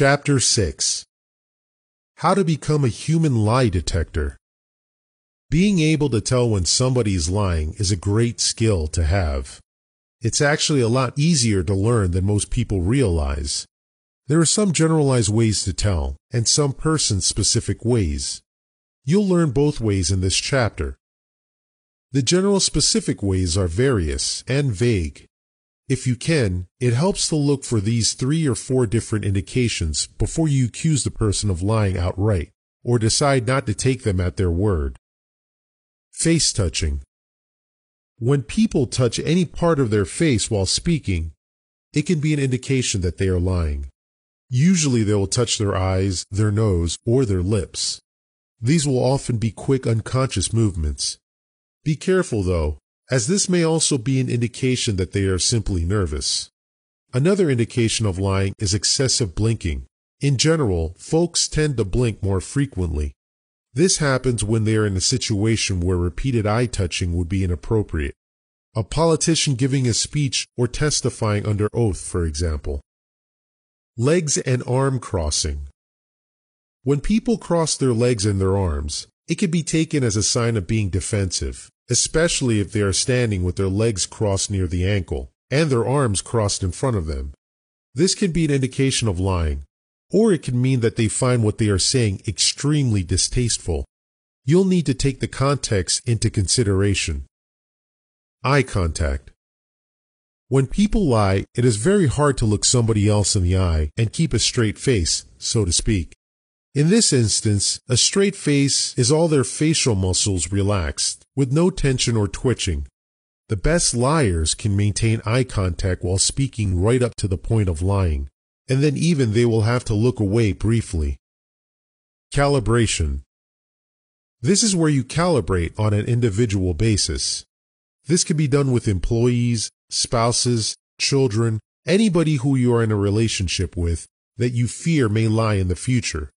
Chapter 6 How to Become a Human Lie Detector Being able to tell when somebody is lying is a great skill to have. It's actually a lot easier to learn than most people realize. There are some generalized ways to tell, and some person-specific ways. You'll learn both ways in this chapter. The general specific ways are various and vague. If you can, it helps to look for these three or four different indications before you accuse the person of lying outright, or decide not to take them at their word. Face touching. When people touch any part of their face while speaking, it can be an indication that they are lying. Usually they will touch their eyes, their nose, or their lips. These will often be quick unconscious movements. Be careful though, as this may also be an indication that they are simply nervous. Another indication of lying is excessive blinking. In general, folks tend to blink more frequently. This happens when they are in a situation where repeated eye touching would be inappropriate. A politician giving a speech or testifying under oath, for example. Legs and arm crossing. When people cross their legs and their arms, it can be taken as a sign of being defensive especially if they are standing with their legs crossed near the ankle and their arms crossed in front of them. This can be an indication of lying, or it can mean that they find what they are saying extremely distasteful. You'll need to take the context into consideration. Eye contact. When people lie, it is very hard to look somebody else in the eye and keep a straight face, so to speak. In this instance, a straight face is all their facial muscles relaxed, with no tension or twitching. The best liars can maintain eye contact while speaking right up to the point of lying, and then even they will have to look away briefly. Calibration. This is where you calibrate on an individual basis. This can be done with employees, spouses, children, anybody who you are in a relationship with that you fear may lie in the future.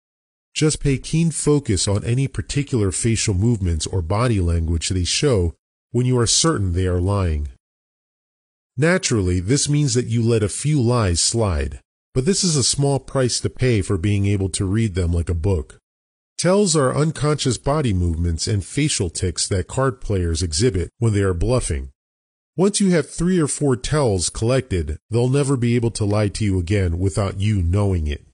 Just pay keen focus on any particular facial movements or body language they show when you are certain they are lying. Naturally, this means that you let a few lies slide, but this is a small price to pay for being able to read them like a book. Tells are unconscious body movements and facial tics that card players exhibit when they are bluffing. Once you have three or four tells collected, they'll never be able to lie to you again without you knowing it.